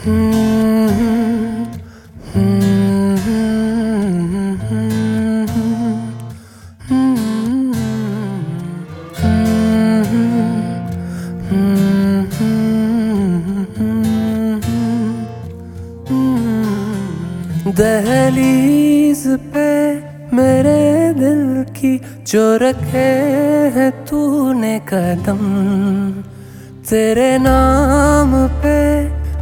दहलीज पे मेरे दिल की जो रखे है तूने कदम तेरे नाम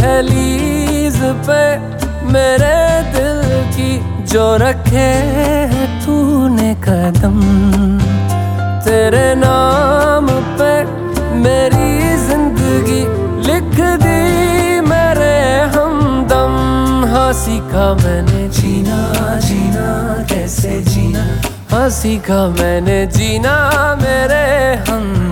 दहलीज पे मेरे दिल की जो रखे है तूने कदम। तेरे नाम पे मेरी ज़िंदगी लिख दी मेरे हमदम। हाँ सीखा मैंने जीना जीना, कैसे जीना। हाँ सीखा मैंने जीना मेरे हमदम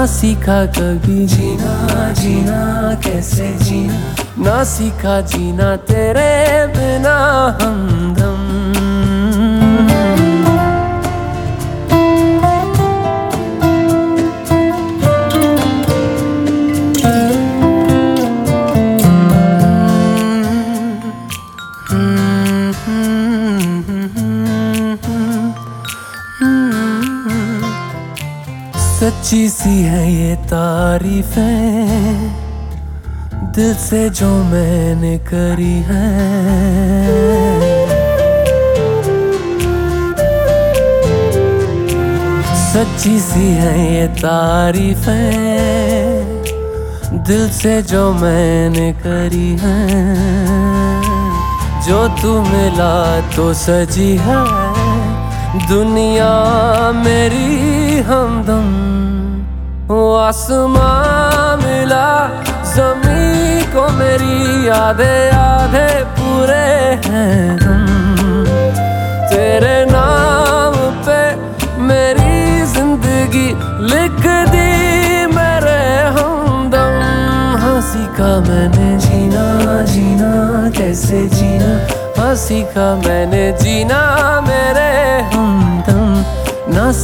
ना सीखा कभी। जीना जीना कैसे जीना? ना सीखा जीना तेरे बिना हमदम सच्ची सी है ये तारीफें। दिल से जो मैंने करी है। सच्ची सी है ये तारीफें। दिल से जो मैंने करी है। जो तू मिला तो सजी है। दुनिया मेरी हमदम आसमां मिला। जमी को मेरी आधे आधे पूरे हैं हम तेरे नाम पे मेरी ज़िंदगी लिख दी मेरे हमदम। हँसी का मैंने जीना जीना, कैसे जीना? हँसी का मैंने जीना मेरे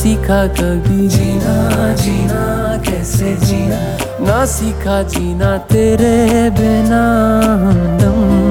सीखा कभी। जीना जीना कैसे जीना? ना सीखा जीना तेरे बिना हमदम